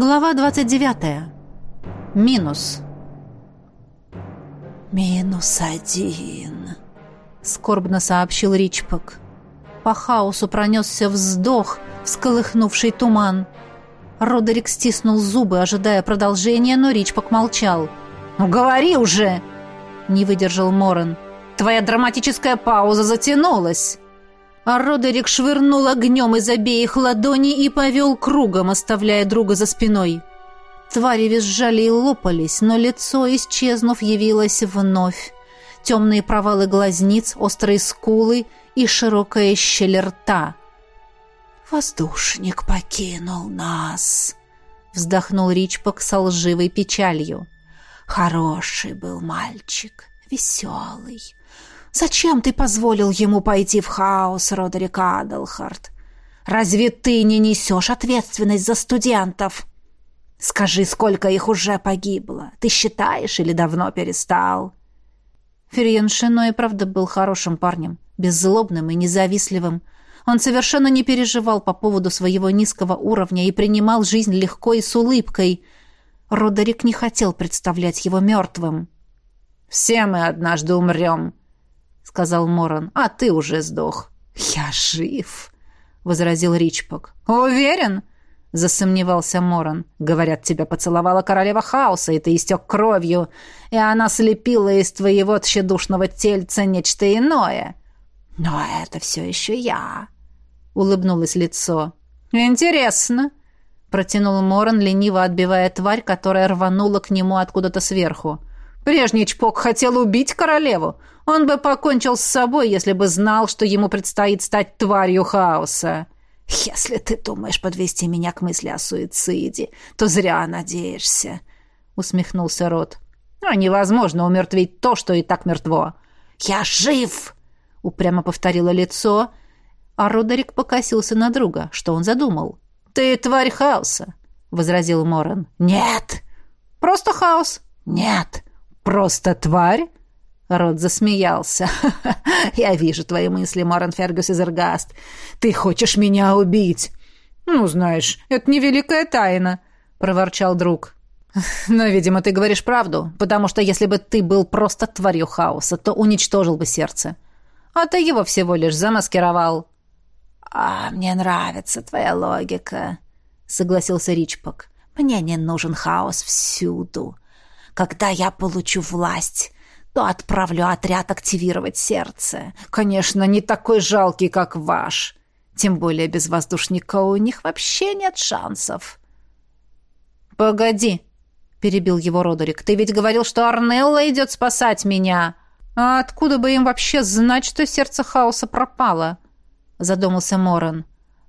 Глава 29. Минус. «Минус один», — скорбно сообщил Ричпок. По хаосу пронесся вздох, всколыхнувший туман. Родерик стиснул зубы, ожидая продолжения, но Ричпок молчал. «Ну говори уже!» — не выдержал Морен. «Твоя драматическая пауза затянулась!» А Родерик швырнул огнем из обеих ладоней и повел кругом, оставляя друга за спиной. Твари визжали и лопались, но лицо, исчезнув, явилось вновь. Темные провалы глазниц, острые скулы и широкая щель рта. «Воздушник покинул нас», — вздохнул Ричпок с лживой печалью. «Хороший был мальчик, веселый. Зачем ты позволил ему пойти в хаос, Родерик Адлхарт? Разве ты не несешь ответственность за студентов?» Скажи, сколько их уже погибло? Ты считаешь или давно перестал?» Ферьен Шено и правда был хорошим парнем, беззлобным и независливым. Он совершенно не переживал по поводу своего низкого уровня и принимал жизнь легко и с улыбкой. Родерик не хотел представлять его мертвым. «Все мы однажды умрем», — сказал Моран, — «а ты уже сдох». «Я жив», — возразил Ричпок. «Уверен?» — засомневался Моран. «Говорят, тебя поцеловала королева хаоса, и ты истек кровью, и она слепила из твоего тщедушного тельца нечто иное». «Но это все еще я», — улыбнулось лицо. «Интересно», — протянул Моран, лениво отбивая тварь, которая рванула к нему откуда-то сверху. «Прежний чпок хотел убить королеву. Он бы покончил с собой, если бы знал, что ему предстоит стать тварью хаоса». «Если ты думаешь подвести меня к мысли о суициде, то зря надеешься», — усмехнулся Рот. «Но невозможно умертвить то, что и так мертво». «Я жив!» — упрямо повторило лицо, а Родерик покосился на друга. Что он задумал? «Ты тварь хаоса», — возразил Моран. «Нет!» «Просто хаос». «Нет!» «Просто тварь?» Рот засмеялся. «Я вижу твои мысли, Моран Фергюс из Эргаст. Ты хочешь меня убить?» «Ну, знаешь, это не великая тайна», — проворчал друг. «Но, видимо, ты говоришь правду, потому что если бы ты был просто тварью хаоса, то уничтожил бы сердце. А ты его всего лишь замаскировал». «А мне нравится твоя логика», — согласился Ричпок. «Мне не нужен хаос всюду. Когда я получу власть, то отправлю отряд активировать сердце. Конечно, не такой жалкий, как ваш. Тем более без воздушника у них вообще нет шансов. «Погоди», — перебил его Родерик, — «ты ведь говорил, что Арнелла идет спасать меня. А откуда бы им вообще знать, что сердце хаоса пропало?» — задумался Моран.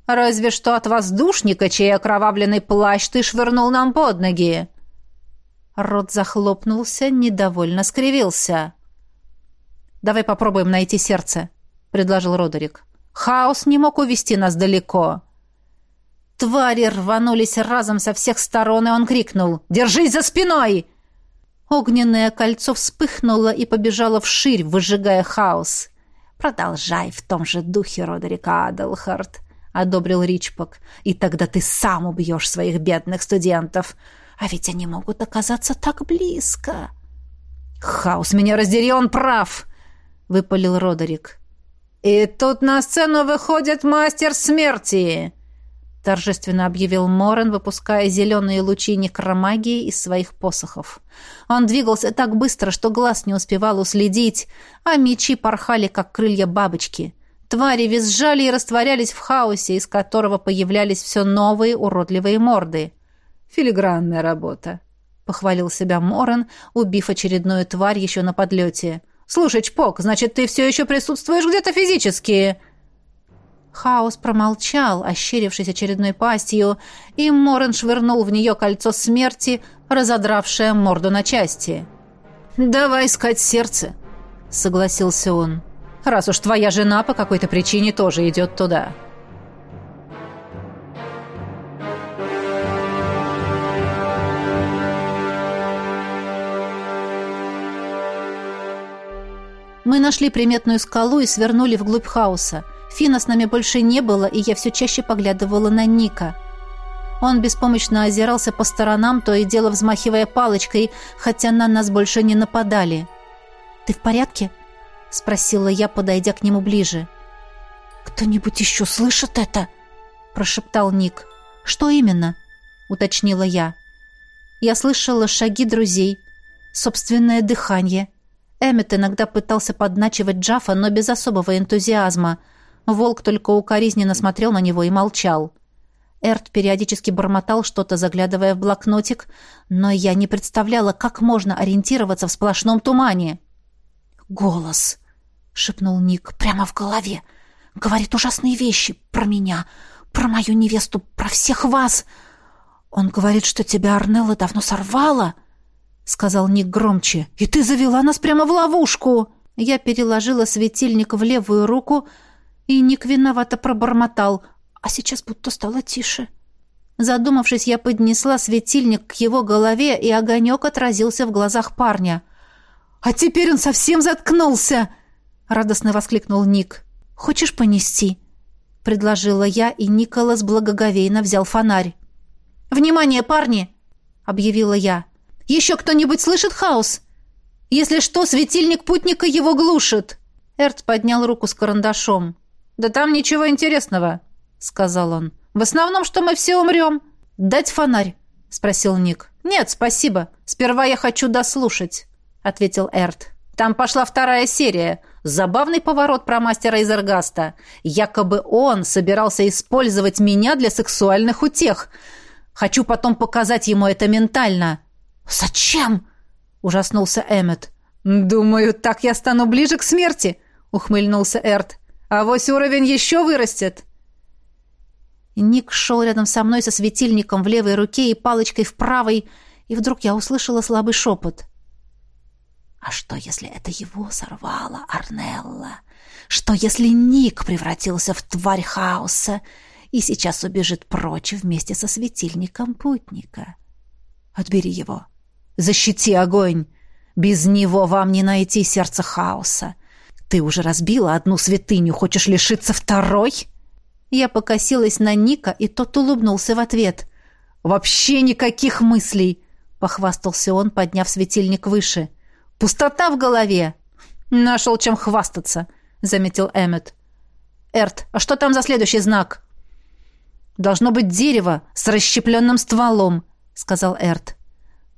«Разве что от воздушника, чей окровавленный плащ ты швырнул нам под ноги». Рот захлопнулся, недовольно скривился. «Давай попробуем найти сердце», — предложил Родерик. «Хаос не мог увести нас далеко». Твари рванулись разом со всех сторон, и он крикнул «Держись за спиной!» Огненное кольцо вспыхнуло и побежало вширь, выжигая хаос. «Продолжай в том же духе, Родерик Адлхарт», — одобрил Ричпок. «И тогда ты сам убьешь своих бедных студентов. А ведь они могут оказаться так близко. «Хаос, меня раздери, он прав!» — выпалил Родерик. «И тут на сцену выходит мастер смерти!» — торжественно объявил Морен, выпуская зеленые лучи некромагии из своих посохов. Он двигался так быстро, что глаз не успевал уследить, а мечи порхали, как крылья бабочки. Твари визжали и растворялись в хаосе, из которого появлялись все новые уродливые морды. Филигранная работа», — похвалил себя Моран, убив очередную тварь еще на подлете. «Слушай, Чпок, значит, ты все еще присутствуешь где-то физически?» Хаос промолчал, ощерившись очередной пастью, и Морен швырнул в нее кольцо смерти, разодравшее морду на части. «Давай искать сердце», — согласился он. «Раз уж твоя жена по какой-то причине тоже идет туда». Мы нашли приметную скалу и свернули вглубь хаоса. Фина с нами больше не было, и я все чаще поглядывала на Ника. Он беспомощно озирался по сторонам, то и дело взмахивая палочкой, хотя на нас больше не нападали. «Ты в порядке?» — спросила я, подойдя к нему ближе. «Кто-нибудь еще слышит это?» — прошептал Ник. «Что именно?» — уточнила я. Я слышала шаги друзей, собственное дыхание. Эммет иногда пытался подначивать Джафа, но без особого энтузиазма. Волк только укоризненно смотрел на него и молчал. Эрт периодически бормотал что-то, заглядывая в блокнотик, но я не представляла, как можно ориентироваться в сплошном тумане. «Голос!» — шепнул Ник прямо в голове. «Говорит ужасные вещи про меня, про мою невесту, про всех вас. Он говорит, что тебя Арнелла давно сорвала!» — сказал Ник громче. «И ты завела нас прямо в ловушку!» Я переложила светильник в левую руку, и Ник виновато пробормотал — а сейчас будто стало тише. Задумавшись, я поднесла светильник к его голове, и огонек отразился в глазах парня. «А теперь он совсем заткнулся!» — радостно воскликнул Ник. «Хочешь понести?» — предложила я, и Николас благоговейно взял фонарь. «Внимание, парни!» — объявила я. «Еще кто-нибудь слышит хаос? Если что, светильник путника его глушит!» Эрт поднял руку с карандашом. «Да там ничего интересного!» — сказал он. «В основном, что мы все умрем». «Дать фонарь?» — спросил Ник. «Нет, спасибо. Сперва я хочу дослушать», — ответил Эрт. «Там пошла вторая серия. Забавный поворот про мастера из Эргаста. Якобы он собирался использовать меня для сексуальных утех. Хочу потом показать ему это ментально». «Зачем?» — ужаснулся Эммет. «Думаю, так я стану ближе к смерти», — ухмыльнулся Эрт. «А вось уровень еще вырастет». Ник шел рядом со мной со светильником в левой руке и палочкой в правой, и вдруг я услышала слабый шепот. «А что, если это его сорвало, Арнелла? Что, если Ник превратился в тварь хаоса и сейчас убежит прочь вместе со светильником путника? Отбери его. Защити огонь. Без него вам не найти сердце хаоса. Ты уже разбила одну святыню, хочешь лишиться второй?» Я покосилась на Ника, и тот улыбнулся в ответ. «Вообще никаких мыслей!» — похвастался он, подняв светильник выше. «Пустота в голове!» «Нашел чем хвастаться!» — заметил Эммет. «Эрт, а что там за следующий знак?» «Должно быть дерево с расщепленным стволом», — сказал Эрт.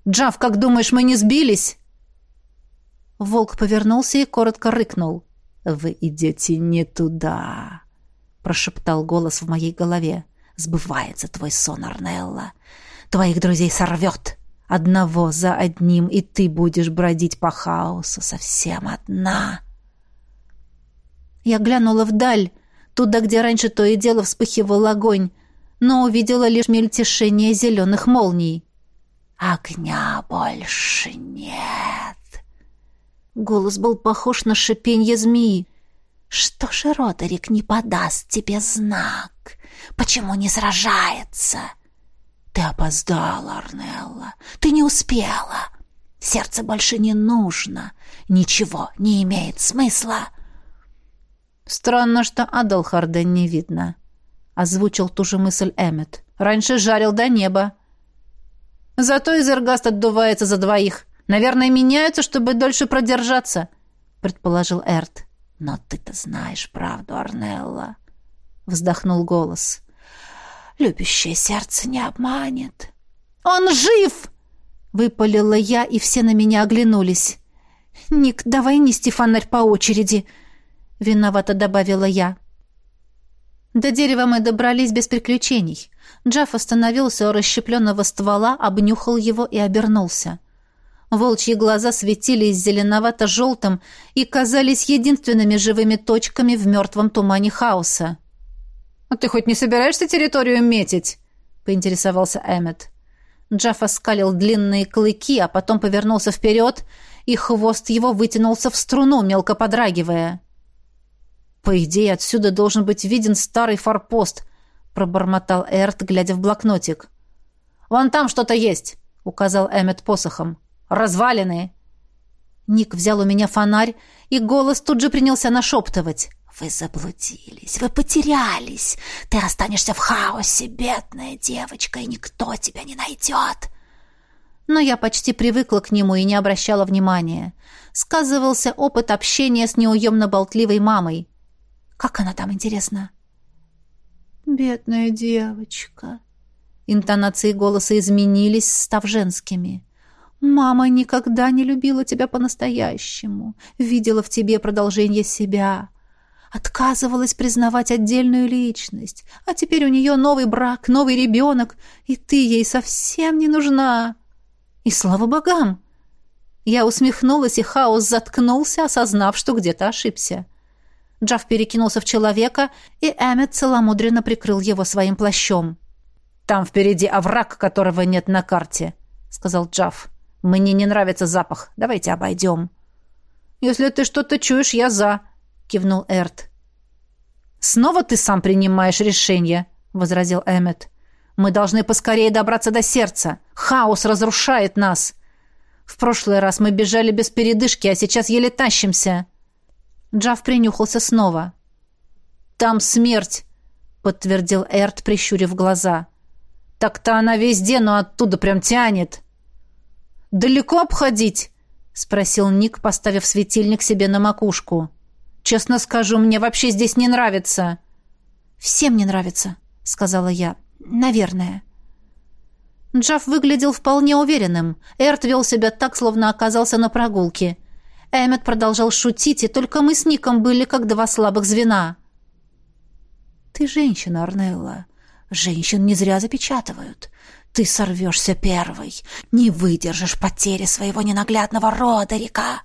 «Джав, как думаешь, мы не сбились?» Волк повернулся и коротко рыкнул. «Вы идете не туда!» прошептал голос в моей голове. Сбывается твой сон, Арнелла. Твоих друзей сорвет. Одного за одним, и ты будешь бродить по хаосу совсем одна. Я глянула вдаль, туда, где раньше то и дело вспыхивал огонь, но увидела лишь мельтешение зеленых молний. «Огня больше нет!» Голос был похож на шипенье змеи. Что же Родерик не подаст тебе знак? Почему не сражается? Ты опоздала, Арнелла. Ты не успела. Сердце больше не нужно. Ничего не имеет смысла. Странно, что Адалхарда не видно. Озвучил ту же мысль Эммет. Раньше жарил до неба. Зато Изергаст отдувается за двоих. Наверное, меняются, чтобы дольше продержаться, предположил Эрт. «Но ты-то знаешь правду, Арнелла», — вздохнул голос. «Любящее сердце не обманет». «Он жив!» — выпалила я, и все на меня оглянулись. «Ник, давай нести фонарь по очереди», — виновато добавила я. До дерева мы добрались без приключений. Джафф остановился у расщепленного ствола, обнюхал его и обернулся. — Волчьи глаза светились зеленовато-желтым и казались единственными живыми точками в мертвом тумане хаоса. «А ты хоть не собираешься территорию метить?» — поинтересовался Эммет. Джаффа скалил длинные клыки, а потом повернулся вперед, и хвост его вытянулся в струну, мелко подрагивая. «По идее, отсюда должен быть виден старый форпост», — пробормотал Эрт, глядя в блокнотик. «Вон там что-то есть», — указал Эммет посохом. Развалины!» Ник взял у меня фонарь, и голос тут же принялся нашептывать. Вы заблудились, вы потерялись. Ты останешься в хаосе, бедная девочка, и никто тебя не найдет. Но я почти привыкла к нему и не обращала внимания. Сказывался опыт общения с неуемно болтливой мамой. Как она там, интересно? «Бедная девочка». Интонации голоса изменились, став женскими. «Мама никогда не любила тебя по-настоящему, видела в тебе продолжение себя» отказывалась признавать отдельную личность, а теперь у нее новый брак, новый ребенок, и ты ей совсем не нужна. И слава богам! Я усмехнулась, и хаос заткнулся, осознав, что где-то ошибся. Джав перекинулся в человека, и Эммет целомудренно прикрыл его своим плащом. «Там впереди овраг, которого нет на карте», — сказал Джав. «Мне не нравится запах. Давайте обойдем». «Если ты что-то чуешь, я за», кивнул Эрт. «Снова ты сам принимаешь решение», — возразил Эммет. «Мы должны поскорее добраться до сердца. Хаос разрушает нас. В прошлый раз мы бежали без передышки, а сейчас еле тащимся». Джав принюхался снова. «Там смерть», — подтвердил Эрт, прищурив глаза. «Так-то она везде, но оттуда прям тянет». «Далеко обходить?» — спросил Ник, поставив светильник себе на макушку. Честно скажу, мне вообще здесь не нравится». «Всем не нравится», — сказала я. «Наверное». Джафф выглядел вполне уверенным. Эрт вел себя так, словно оказался на прогулке. Эммет продолжал шутить, и только мы с Ником были как два слабых звена. «Ты женщина, Арнелла. Женщин не зря запечатывают. Ты сорвешься первой. Не выдержишь потери своего ненаглядного рода, река».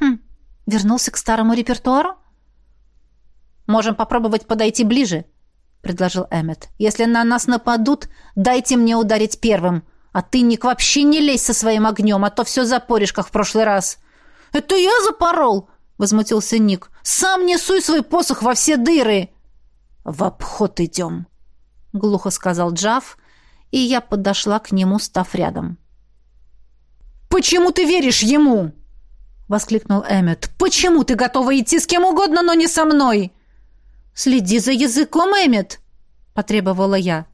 «Хм, вернулся к старому репертуару?» Можем попробовать подойти ближе, предложил Эммет. Если на нас нападут, дайте мне ударить первым. А ты, Ник, вообще не лезь со своим огнем, а то все запоришь, как в прошлый раз. Это я запорол, возмутился Ник. Сам не суй свой посох во все дыры. В обход идем, глухо сказал Джав, и я подошла к нему, став рядом. «Почему ты веришь ему?» — воскликнул Эммет. «Почему ты готова идти с кем угодно, но не со мной?» «Следи за языком, Эммет!» — потребовала я.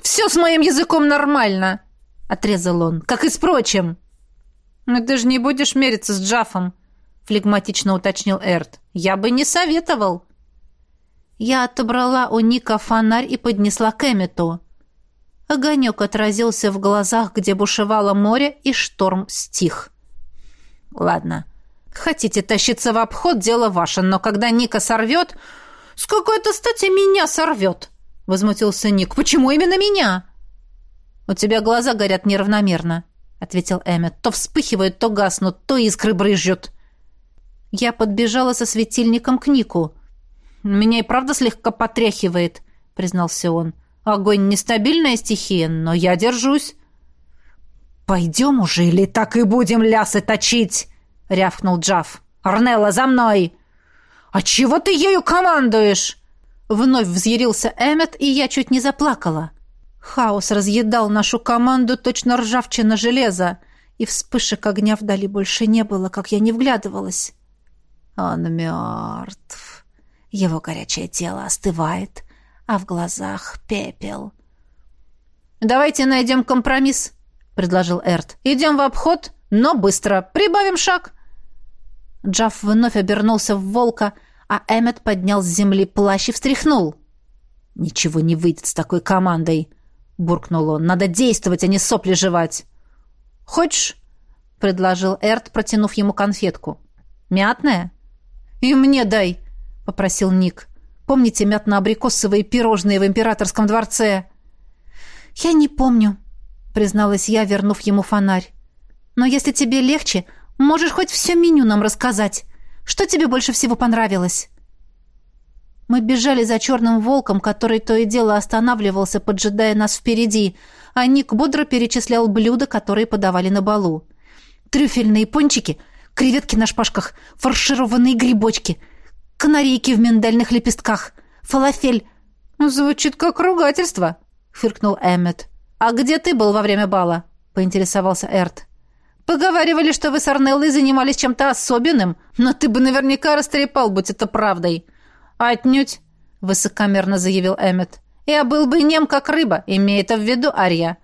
«Все с моим языком нормально!» — отрезал он. «Как и с прочим!» «Но ты же не будешь мериться с Джафом!» — флегматично уточнил Эрт. «Я бы не советовал!» Я отобрала у Ника фонарь и поднесла к Эммету. Огонек отразился в глазах, где бушевало море, и шторм стих. «Ладно. Хотите тащиться в обход, дело ваше, но когда Ника сорвет, «С какой-то стати меня сорвет!» — возмутился Ник. «Почему именно меня?» «У тебя глаза горят неравномерно», — ответил Эммет. «То вспыхивают, то гаснут, то искры брызжут». Я подбежала со светильником к Нику. «Меня и правда слегка потряхивает», — признался он. «Огонь — нестабильная стихия, но я держусь». «Пойдем уже или так и будем лясы точить?» — рявкнул Джав. «Арнелла, за мной!» «А чего ты ею командуешь?» Вновь взъярился Эммет, и я чуть не заплакала. Хаос разъедал нашу команду точно ржавчина железа, и вспышек огня вдали больше не было, как я не вглядывалась. Он мертв. Его горячее тело остывает, а в глазах пепел. «Давайте найдем компромисс», — предложил Эрт. «Идем в обход, но быстро. Прибавим шаг». Джафф вновь обернулся в волка, а Эммет поднял с земли плащ и встряхнул. «Ничего не выйдет с такой командой», — буркнул он. «Надо действовать, а не сопли жевать». «Хочешь?» — предложил Эрт, протянув ему конфетку. «Мятная?» «И мне дай», — попросил Ник. «Помните мятно-абрикосовые пирожные в императорском дворце?» «Я не помню», — призналась я, вернув ему фонарь. «Но если тебе легче, Можешь хоть все меню нам рассказать. Что тебе больше всего понравилось?» Мы бежали за черным волком, который то и дело останавливался, поджидая нас впереди, а Ник бодро перечислял блюда, которые подавали на балу. «Трюфельные пончики, креветки на шпажках, фаршированные грибочки, канарейки в миндальных лепестках, фалафель». «Звучит как ругательство», — фыркнул Эммет. «А где ты был во время бала?» — поинтересовался Эрт. Поговаривали, что вы с Арнеллой занимались чем-то особенным, но ты бы наверняка растрепал, будь это правдой. «Отнюдь», — высокомерно заявил Эммет. «Я был бы нем, как рыба, имея это в виду Арья.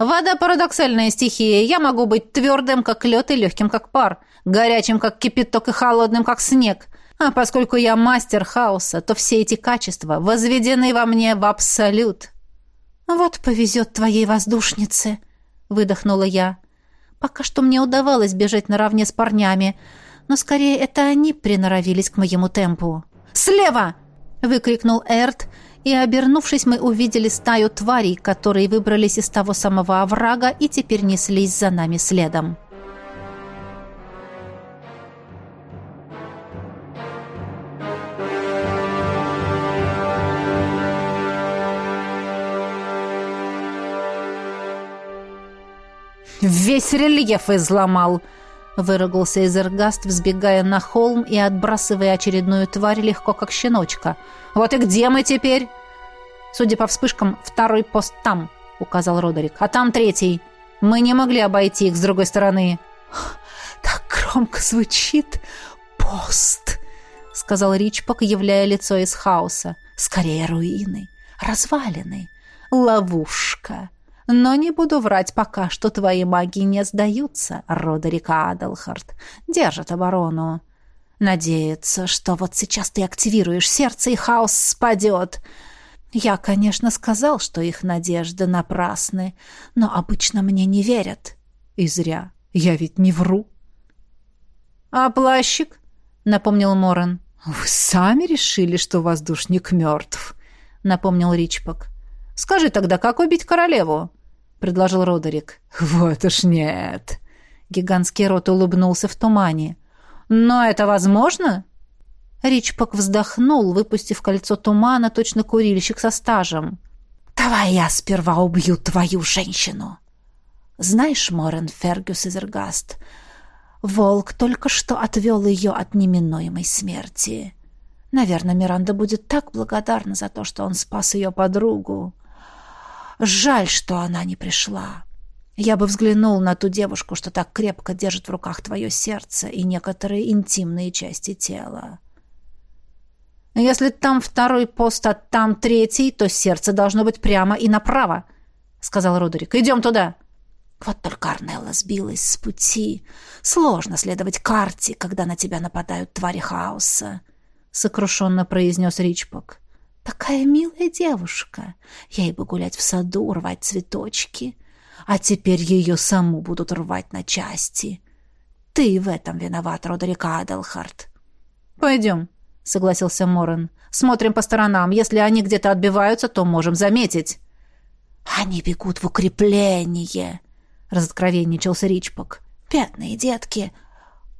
Вода — парадоксальная стихия. Я могу быть твердым, как лед, и легким, как пар, горячим, как кипяток, и холодным, как снег. А поскольку я мастер хаоса, то все эти качества возведены во мне в абсолют». «Вот повезет твоей воздушнице», — выдохнула я. «Пока что мне удавалось бежать наравне с парнями, но скорее это они приноровились к моему темпу». «Слева!» — выкрикнул Эрт, и, обернувшись, мы увидели стаю тварей, которые выбрались из того самого оврага и теперь неслись за нами следом. «Весь рельеф изломал!» Выругался Эзергаст, взбегая на холм и отбрасывая очередную тварь легко, как щеночка. «Вот и где мы теперь?» «Судя по вспышкам, второй пост там», — указал Родерик. «А там третий. Мы не могли обойти их с другой стороны». «Так громко звучит пост», — сказал Ричпок, являя лицо из хаоса. «Скорее руины, развалины, ловушка». Но не буду врать пока, что твои маги не сдаются, Родерик Адлхарт. Держат оборону. Надеются, что вот сейчас ты активируешь сердце, и хаос спадет. Я, конечно, сказал, что их надежды напрасны, но обычно мне не верят. И зря. Я ведь не вру. «А плащик?» — напомнил Моран. «Вы сами решили, что воздушник мертв», — напомнил Ричпок. «Скажи тогда, как убить королеву?» — предложил Родерик. «Вот уж нет!» Гигантский рот улыбнулся в тумане. «Но это возможно?» Ричпок вздохнул, выпустив кольцо тумана, точно курильщик со стажем. «Давай я сперва убью твою женщину!» «Знаешь, Морен Фергюс Изергаст, волк только что отвел ее от неминуемой смерти. Наверное, Миранда будет так благодарна за то, что он спас ее подругу. Жаль, что она не пришла. Я бы взглянул на ту девушку, что так крепко держит в руках твое сердце и некоторые интимные части тела. Если там второй пост, а там третий, то сердце должно быть прямо и направо, — сказал Родерик. Идем туда. Вот только Арнелла сбилась с пути. Сложно следовать карте, когда на тебя нападают твари хаоса, — сокрушенно произнес Ричпок. Такая милая девушка. Ей бы гулять в саду, рвать цветочки. А теперь ее саму будут рвать на части. Ты в этом виноват, Родерик Аделхарт. «Пойдем», — согласился Морен. «Смотрим по сторонам. Если они где-то отбиваются, то можем заметить». «Они бегут в укрепление», — разоткровенничался Ричпок. «Бедные детки».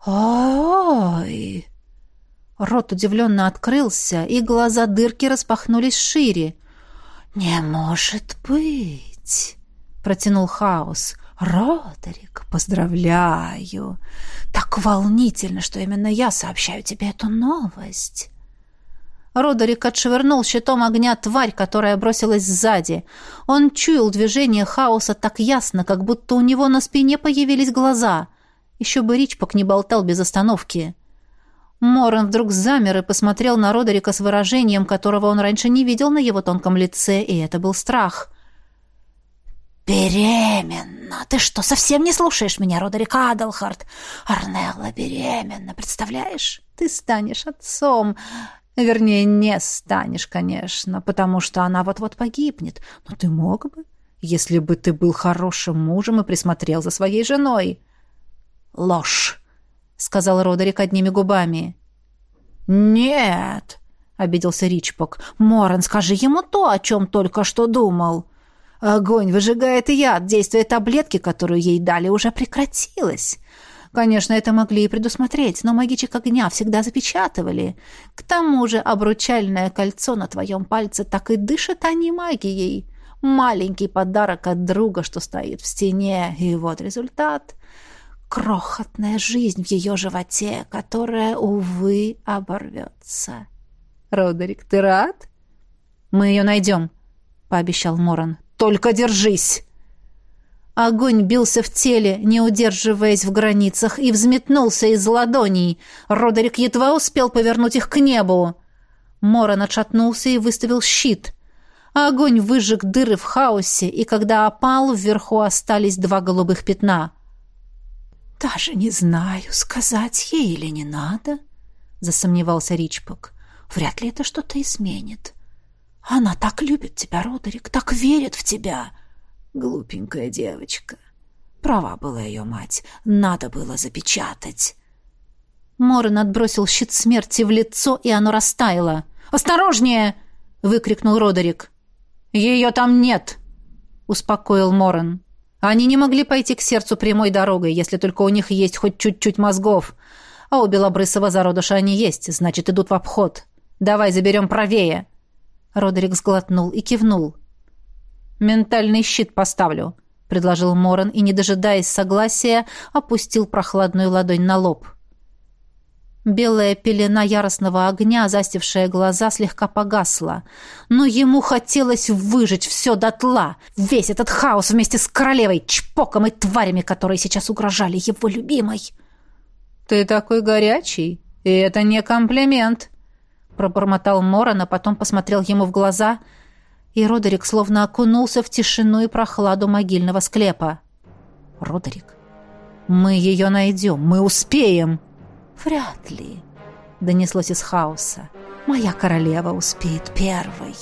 «Ой!» Рот удивленно открылся, и глаза дырки распахнулись шире. «Не может быть!» — протянул Хаос. «Родерик, поздравляю! Так волнительно, что именно я сообщаю тебе эту новость!» Родерик отшвырнул щитом огня тварь, которая бросилась сзади. Он чуял движение хаоса так ясно, как будто у него на спине появились глаза. Еще бы Ричпок не болтал без остановки. Моран вдруг замер и посмотрел на Родерика с выражением, которого он раньше не видел на его тонком лице, и это был страх. «Беременна! Ты что, совсем не слушаешь меня, Родерик Адалхарт? Арнелла беременна, представляешь? Ты станешь отцом. Вернее, не станешь, конечно, потому что она вот-вот погибнет. Но ты мог бы, если бы ты был хорошим мужем и присмотрел за своей женой». «Ложь!» — сказал Родерик одними губами. «Нет!» — обиделся Ричпок. «Моран, скажи ему то, о чем только что думал. Огонь выжигает яд, действие таблетки, которую ей дали, уже прекратилось. Конечно, это могли и предусмотреть, но магичек огня всегда запечатывали. К тому же обручальное кольцо на твоем пальце так и дышит, а магией. Маленький подарок от друга, что стоит в стене, и вот результат крохотная жизнь в ее животе, которая, увы, оборвется. «Родерик, ты рад?» «Мы ее найдем», — пообещал Моран. «Только держись!» Огонь бился в теле, не удерживаясь в границах, и взметнулся из ладоней. Родерик едва успел повернуть их к небу. Моран отшатнулся и выставил щит. Огонь выжег дыры в хаосе, и когда опал, вверху остались два голубых пятна. «Даже не знаю, сказать ей или не надо», — засомневался Ричпок. «Вряд ли это что-то изменит. Она так любит тебя, Родерик, так верит в тебя. Глупенькая девочка. Права была ее мать, надо было запечатать». Моран отбросил щит смерти в лицо, и оно растаяло. «Осторожнее!» — выкрикнул Родерик. «Ее там нет!» — успокоил Моран. «Они не могли пойти к сердцу прямой дорогой, если только у них есть хоть чуть-чуть мозгов. А у белобрысого зародыша они есть, значит, идут в обход. Давай заберем правее!» Родерик сглотнул и кивнул. «Ментальный щит поставлю», — предложил Моран и, не дожидаясь согласия, опустил прохладную ладонь на лоб. Белая пелена яростного огня, застившая глаза, слегка погасла. Но ему хотелось выжечь все дотла. Весь этот хаос вместе с королевой, чпоком и тварями, которые сейчас угрожали его любимой. «Ты такой горячий, и это не комплимент», — пробормотал Моран, а потом посмотрел ему в глаза, и Родерик словно окунулся в тишину и прохладу могильного склепа. «Родерик, мы ее найдем, мы успеем!» «Вряд ли», — донеслось из хаоса. «Моя королева успеет первой».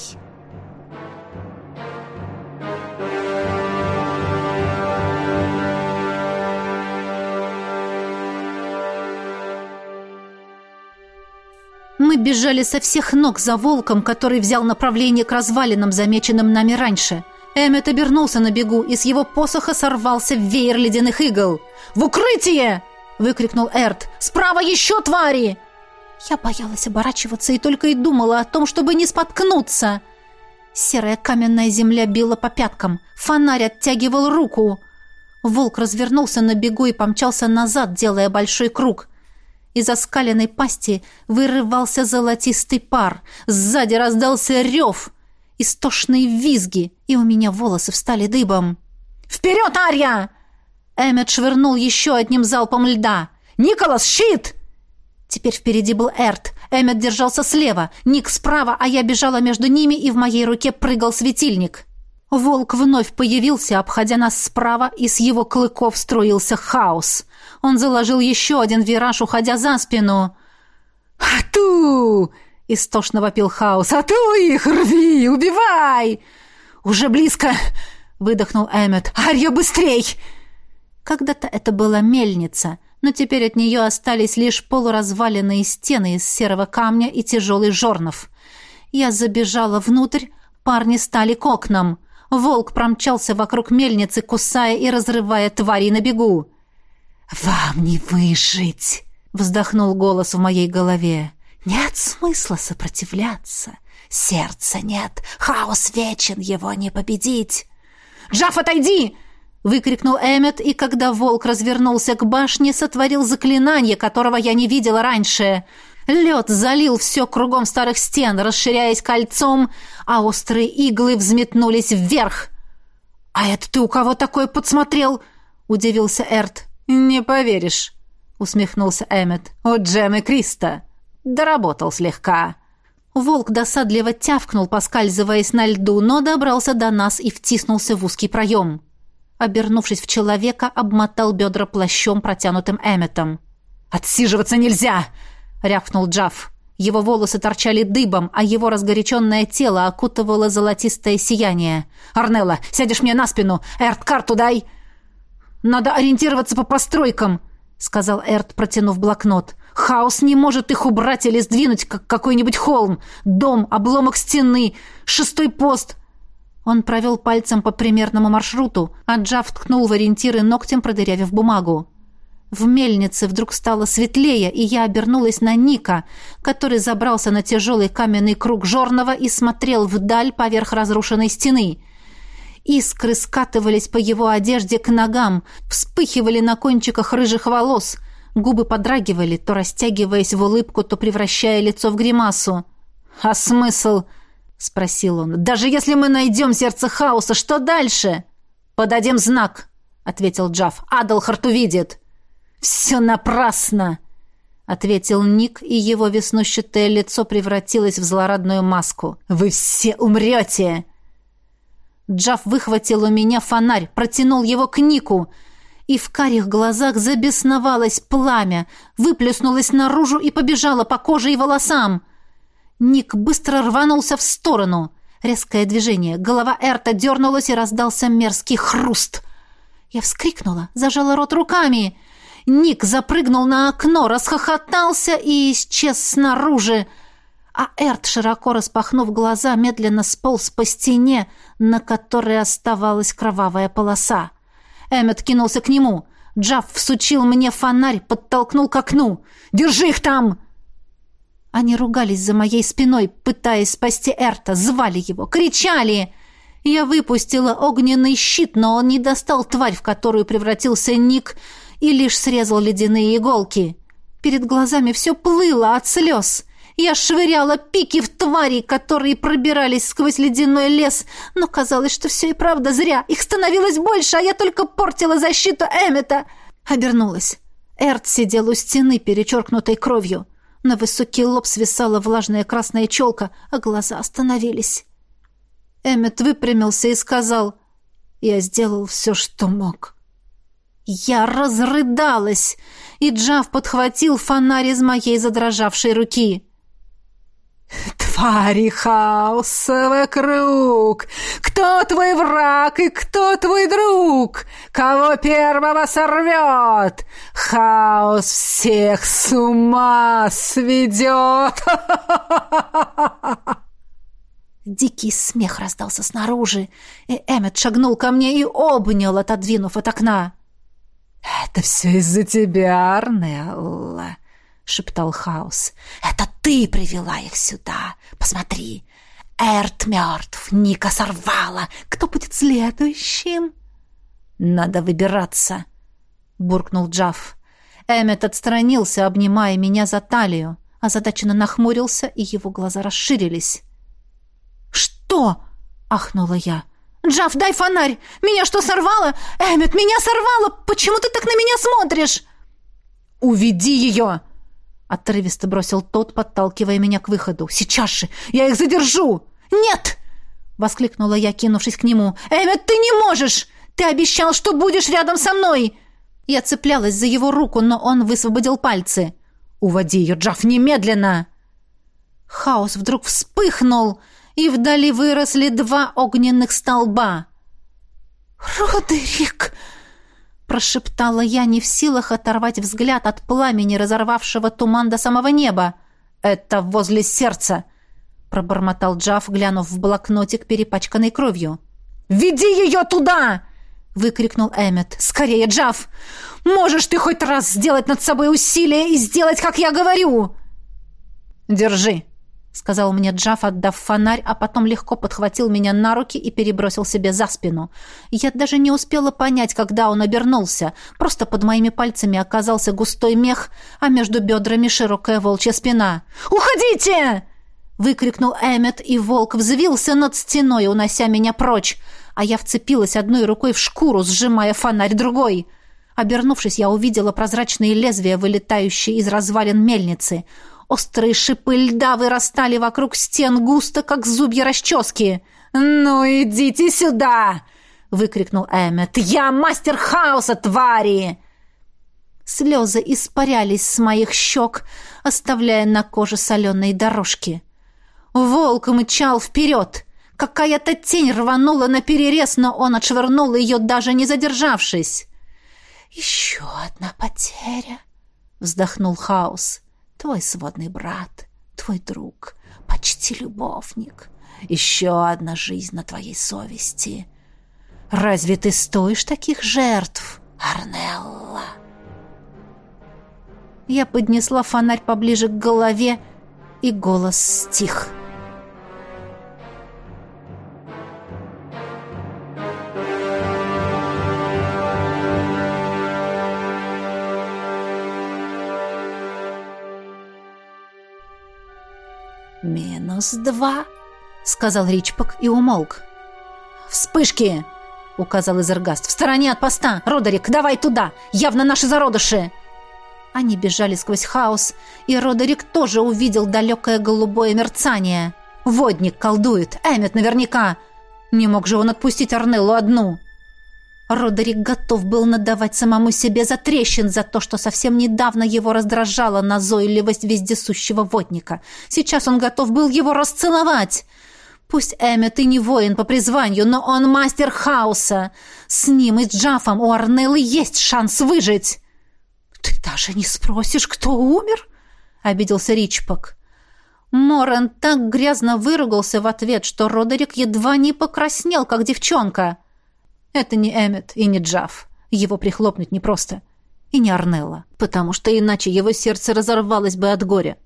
Мы бежали со всех ног за волком, который взял направление к развалинам, замеченным нами раньше. Эммет обернулся на бегу, и с его посоха сорвался веер ледяных игл. «В укрытие!» Выкрикнул Эрт. «Справа еще твари!» Я боялась оборачиваться и только и думала о том, чтобы не споткнуться. Серая каменная земля била по пяткам. Фонарь оттягивал руку. Волк развернулся на бегу и помчался назад, делая большой круг. Из оскаленной пасти вырывался золотистый пар. Сзади раздался рев, истошные визги, и у меня волосы встали дыбом. «Вперед, Арья!» Эммет швырнул еще одним залпом льда. «Николас, щит!» Теперь впереди был Эрт. Эммет держался слева, Ник справа, а я бежала между ними, и в моей руке прыгал светильник. Волк вновь появился, обходя нас справа, и с его клыков строился хаос. Он заложил еще один вираж, уходя за спину. «Ату!» — истошно вопил хаос. «Ату их! Рви! Убивай!» «Уже близко!» — выдохнул Эммет. «Арья, быстрей!» Когда-то это была мельница, но теперь от нее остались лишь полуразваленные стены из серого камня и тяжелый жорнов. Я забежала внутрь, парни стали к окнам. Волк промчался вокруг мельницы, кусая и разрывая твари на бегу. «Вам не выжить!» — вздохнул голос в моей голове. «Нет смысла сопротивляться. Сердца нет. Хаос вечен, его не победить!» «Джаф, отойди!» Выкрикнул Эммет, и когда волк развернулся к башне, сотворил заклинание, которого я не видела раньше. Лед залил все кругом старых стен, расширяясь кольцом, а острые иглы взметнулись вверх. «А это ты у кого такое подсмотрел?» — удивился Эрт. «Не поверишь», — усмехнулся Эммет. «О Джем и Криста. Доработал слегка». Волк досадливо тявкнул, поскальзываясь на льду, но добрался до нас и втиснулся в узкий проем обернувшись в человека, обмотал бедра плащом, протянутым Эмметом. «Отсиживаться нельзя!» — рявкнул Джафф. Его волосы торчали дыбом, а его разгоряченное тело окутывало золотистое сияние. «Арнелла, сядешь мне на спину! Эрт, карту дай!» «Надо ориентироваться по постройкам!» — сказал Эрт, протянув блокнот. «Хаос не может их убрать или сдвинуть, как какой-нибудь холм. Дом, обломок стены, шестой пост. Он провел пальцем по примерному маршруту, а Джав ткнул в ориентиры ногтем, продырявив бумагу. В мельнице вдруг стало светлее, и я обернулась на Ника, который забрался на тяжелый каменный круг жорного и смотрел вдаль поверх разрушенной стены. Искры скатывались по его одежде к ногам, вспыхивали на кончиках рыжих волос, губы подрагивали, то растягиваясь в улыбку, то превращая лицо в гримасу. «А смысл?» — спросил он. «Даже если мы найдем сердце хаоса, что дальше?» «Подадим знак», — ответил Джафф. «Адалхарт увидит». «Все напрасно!» — ответил Ник, и его веснущатое лицо превратилось в злорадную маску. «Вы все умрете!» Джав выхватил у меня фонарь, протянул его к Нику, и в карих глазах забесновалось пламя, выплеснулось наружу и побежало по коже и волосам. Ник быстро рванулся в сторону. Резкое движение. Голова Эрта дернулась и раздался мерзкий хруст. Я вскрикнула, зажала рот руками. Ник запрыгнул на окно, расхохотался и исчез снаружи. А Эрт, широко распахнув глаза, медленно сполз по стене, на которой оставалась кровавая полоса. Эммет кинулся к нему. Джав всучил мне фонарь, подтолкнул к окну. «Держи их там!» Они ругались за моей спиной, пытаясь спасти Эрта, звали его, кричали. Я выпустила огненный щит, но он не достал тварь, в которую превратился Ник, и лишь срезал ледяные иголки. Перед глазами все плыло от слез. Я швыряла пики в твари, которые пробирались сквозь ледяной лес, но казалось, что все и правда зря. Их становилось больше, а я только портила защиту Эммета. Обернулась. Эрт сидел у стены, перечеркнутой кровью. На высокий лоб свисала влажная красная челка, а глаза остановились. Эммет выпрямился и сказал, «Я сделал все, что мог». Я разрыдалась, и Джав подхватил фонарь из моей задрожавшей руки. «Твари хаоса вокруг! Кто твой враг и кто твой друг? Кого первого сорвет? Хаос всех с ума сведет!» Дикий смех раздался снаружи, и Эммет шагнул ко мне и обнял, отодвинув от окна. «Это все из-за тебя, Арнелла!» — шептал Хаус. «Это ты привела их сюда! Посмотри! Эрт мертв, Ника сорвала! Кто будет следующим?» «Надо выбираться!» — буркнул Джафф. Эммет отстранился, обнимая меня за талию, озадаченно нахмурился, и его глаза расширились. «Что?» — ахнула я. «Джафф, дай фонарь! Меня что, сорвало? Эммет, меня сорвало! Почему ты так на меня смотришь?» «Уведи ее!» Отрывисто бросил тот, подталкивая меня к выходу. «Сейчас же! Я их задержу!» «Нет!» — воскликнула я, кинувшись к нему. «Эммет, ты не можешь! Ты обещал, что будешь рядом со мной!» Я цеплялась за его руку, но он высвободил пальцы. «Уводи ее, Джаф, немедленно!» Хаос вдруг вспыхнул, и вдали выросли два огненных столба. «Родерик!» Прошептала я, не в силах оторвать взгляд от пламени, разорвавшего туман до самого неба. «Это возле сердца!» — пробормотал Джаф, глянув в блокнотик, перепачканный кровью. «Веди ее туда!» — выкрикнул Эммет. «Скорее, Джаф! Можешь ты хоть раз сделать над собой усилие и сделать, как я говорю!» «Держи!» — сказал мне Джаф, отдав фонарь, а потом легко подхватил меня на руки и перебросил себе за спину. Я даже не успела понять, когда он обернулся. Просто под моими пальцами оказался густой мех, а между бедрами широкая волчья спина. «Уходите!» — выкрикнул Эммет, и волк взвился над стеной, унося меня прочь, а я вцепилась одной рукой в шкуру, сжимая фонарь другой. Обернувшись, я увидела прозрачные лезвия, вылетающие из развалин мельницы — Острые шипы льда вырастали вокруг стен густо, как зубья расчески. «Ну, идите сюда!» — выкрикнул Эммет. «Я мастер хаоса, твари!» Слезы испарялись с моих щек, оставляя на коже соленые дорожки. Волк мчал вперед. Какая-то тень рванула на перерез, но он отшвырнул ее, даже не задержавшись. «Еще одна потеря», — вздохнул Хаос твой сводный брат, твой друг, почти любовник. Еще одна жизнь на твоей совести. Разве ты стоишь таких жертв, Арнелла? Я поднесла фонарь поближе к голове, и голос стих. — «Минус два», — сказал Ричпок и умолк. «Вспышки!» — указал Изергаст. «В стороне от поста! Родерик, давай туда! Явно наши зародыши!» Они бежали сквозь хаос, и Родерик тоже увидел далекое голубое мерцание. «Водник колдует! Эммет наверняка!» Не мог же он отпустить Арнеллу одну. Родерик готов был надавать самому себе за трещин за то, что совсем недавно его раздражала назойливость вездесущего водника. Сейчас он готов был его расцеловать. Пусть Эммет и не воин по призванию, но он мастер хаоса. С ним и с Джафом у Арнеллы есть шанс выжить. «Ты даже не спросишь, кто умер?» — обиделся Ричпок. Моран так грязно выругался в ответ, что Родерик едва не покраснел, как девчонка. Это не Эммет и не Джаф. Его прихлопнуть непросто. И не Арнелла, потому что иначе его сердце разорвалось бы от горя.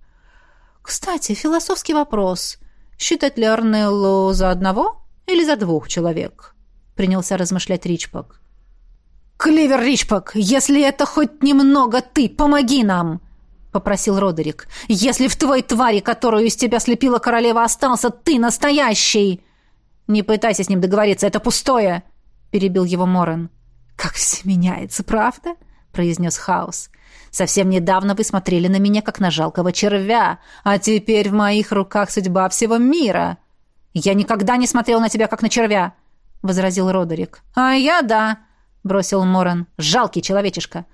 Кстати, философский вопрос. Считать ли Арнеллу за одного или за двух человек? Принялся размышлять Ричпок. «Кливер Ричпок, если это хоть немного ты, помоги нам!» попросил Родерик. «Если в твой твари, которую из тебя слепила королева, остался ты настоящий!» «Не пытайся с ним договориться, это пустое!» — перебил его Морен. «Как все меняется, правда?» — произнес Хаус. «Совсем недавно вы смотрели на меня, как на жалкого червя, а теперь в моих руках судьба всего мира!» «Я никогда не смотрел на тебя, как на червя!» — возразил Родерик. «А я да!» — бросил Морен. «Жалкий человечишка!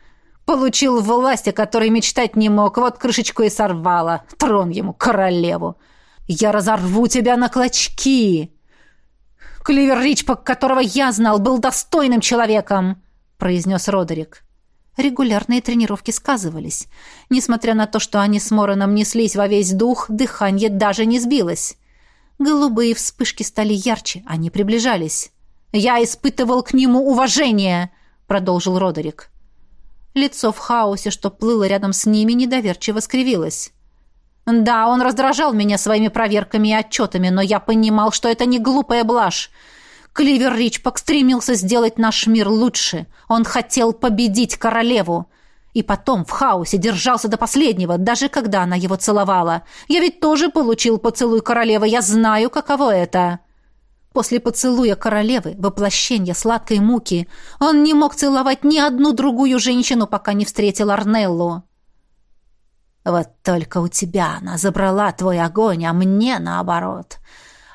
Получил власть, о которой мечтать не мог, вот крышечку и сорвала. Трон ему, королеву. Я разорву тебя на клочки. Кливер Ричпок, которого я знал, был достойным человеком, произнес Родерик. Регулярные тренировки сказывались. Несмотря на то, что они с Мороном неслись во весь дух, дыхание даже не сбилось. Голубые вспышки стали ярче, они приближались. «Я испытывал к нему уважение», — продолжил Родерик. Лицо в хаосе, что плыло рядом с ними, недоверчиво скривилось. «Да, он раздражал меня своими проверками и отчетами, но я понимал, что это не глупая блажь. Кливер Ричпок стремился сделать наш мир лучше. Он хотел победить королеву. И потом в хаосе держался до последнего, даже когда она его целовала. Я ведь тоже получил поцелуй королевы, я знаю, каково это». После поцелуя королевы, воплощения сладкой муки, он не мог целовать ни одну другую женщину, пока не встретил Арнеллу. «Вот только у тебя она забрала твой огонь, а мне, наоборот,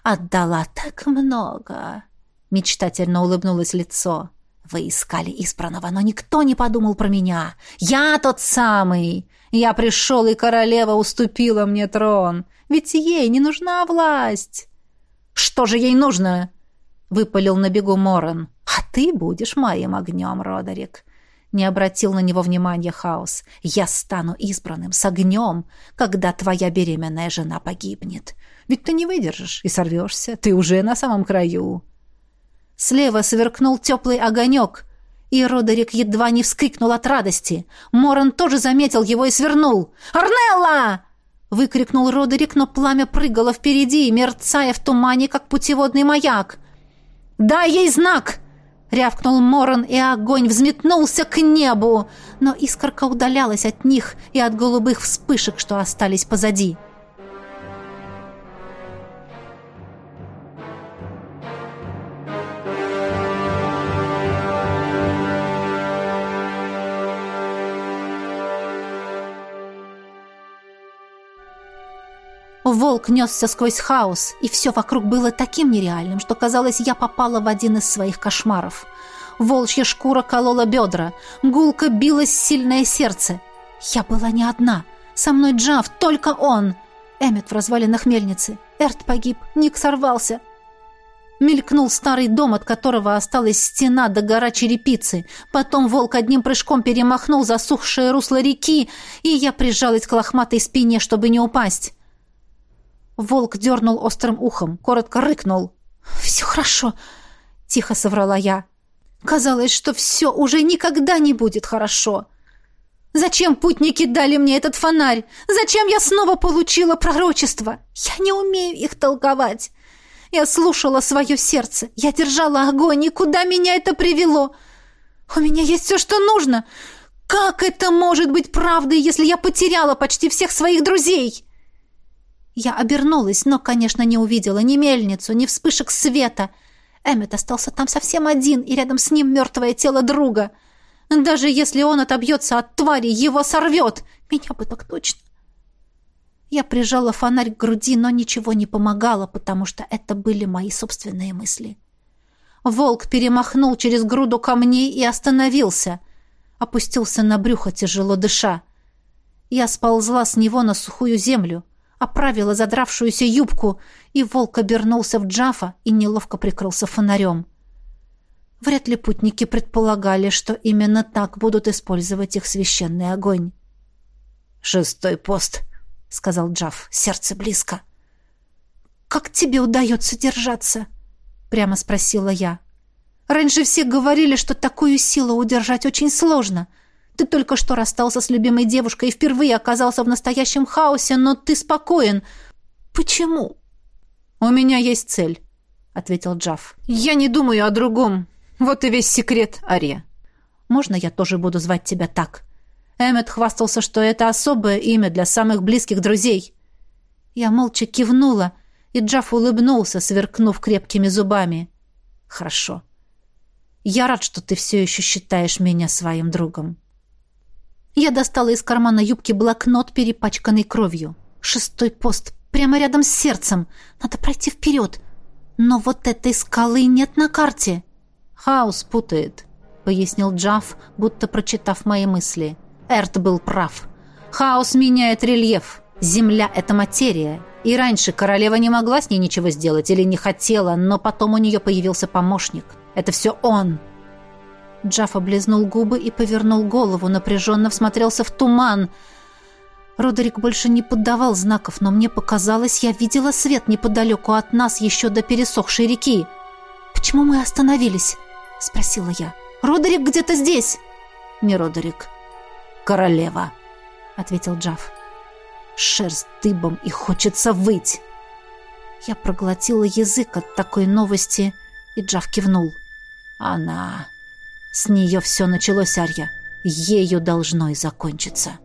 отдала так много!» Мечтательно улыбнулось лицо. «Вы искали избранного, но никто не подумал про меня. Я тот самый! Я пришел, и королева уступила мне трон, ведь ей не нужна власть!» «Что же ей нужно?» — выпалил на бегу Морен. «А ты будешь моим огнем, Родерик!» Не обратил на него внимания Хаос. «Я стану избранным с огнем, когда твоя беременная жена погибнет. Ведь ты не выдержишь и сорвешься. Ты уже на самом краю». Слева сверкнул теплый огонек, и Родерик едва не вскрикнул от радости. Моран тоже заметил его и свернул. «Арнелла!» Выкрикнул Родерик, но пламя прыгало впереди, мерцая в тумане, как путеводный маяк. «Дай ей знак!» — рявкнул Моран, и огонь взметнулся к небу, но искорка удалялась от них и от голубых вспышек, что остались позади. Волк несся сквозь хаос, и все вокруг было таким нереальным, что казалось, я попала в один из своих кошмаров. Волчья шкура колола бедра, гулко билось сильное сердце. Я была не одна. Со мной Джав, только он. Эммет в развалинах мельницы. Эрт погиб, Ник сорвался. Мелькнул старый дом, от которого осталась стена до гора черепицы. Потом волк одним прыжком перемахнул засухшее русло реки, и я прижалась к лохматой спине, чтобы не упасть. Волк дернул острым ухом, коротко рыкнул. «Все хорошо», — тихо соврала я. «Казалось, что все уже никогда не будет хорошо. Зачем путники дали мне этот фонарь? Зачем я снова получила пророчество? Я не умею их толковать. Я слушала свое сердце, я держала огонь, и куда меня это привело? У меня есть все, что нужно. Как это может быть правдой, если я потеряла почти всех своих друзей?» Я обернулась, но, конечно, не увидела ни мельницу, ни вспышек света. Эммет остался там совсем один, и рядом с ним мертвое тело друга. Даже если он отобьется от твари, его сорвет. Меня бы так точно. Я прижала фонарь к груди, но ничего не помогало, потому что это были мои собственные мысли. Волк перемахнул через груду камней и остановился. Опустился на брюхо, тяжело дыша. Я сползла с него на сухую землю, оправила задравшуюся юбку, и волк обернулся в Джафа и неловко прикрылся фонарем. Вряд ли путники предполагали, что именно так будут использовать их священный огонь. «Шестой пост», — сказал Джаф, — «сердце близко». «Как тебе удается держаться?» — прямо спросила я. «Раньше все говорили, что такую силу удержать очень сложно. Ты только что расстался с любимой девушкой и впервые оказался в настоящем хаосе, но ты спокоен. Почему?» «У меня есть цель», — ответил Джаф. «Я не думаю о другом. Вот и весь секрет, Ария. Можно я тоже буду звать тебя так?» Эммет хвастался, что это особое имя для самых близких друзей. Я молча кивнула, и Джаф улыбнулся, сверкнув крепкими зубами. «Хорошо. Я рад, что ты все еще считаешь меня своим другом». Я достала из кармана юбки блокнот, перепачканный кровью. Шестой пост, прямо рядом с сердцем. Надо пройти вперед. Но вот этой скалы нет на карте. «Хаос путает», — пояснил Джаф, будто прочитав мои мысли. Эрт был прав. Хаос меняет рельеф. Земля — это материя. И раньше королева не могла с ней ничего сделать или не хотела, но потом у нее появился помощник. Это все он. Джаф облизнул губы и повернул голову, напряженно всмотрелся в туман. Родерик больше не поддавал знаков, но мне показалось, я видела свет неподалеку от нас еще до пересохшей реки. «Почему мы остановились?» — спросила я. «Родерик где-то здесь!» «Не Родерик», королева», — ответил Джав. «Шерсть дыбом и хочется выть». Я проглотила язык от такой новости, и Джав кивнул. «Она... С нее все началось, Арья. Ею должно и закончиться».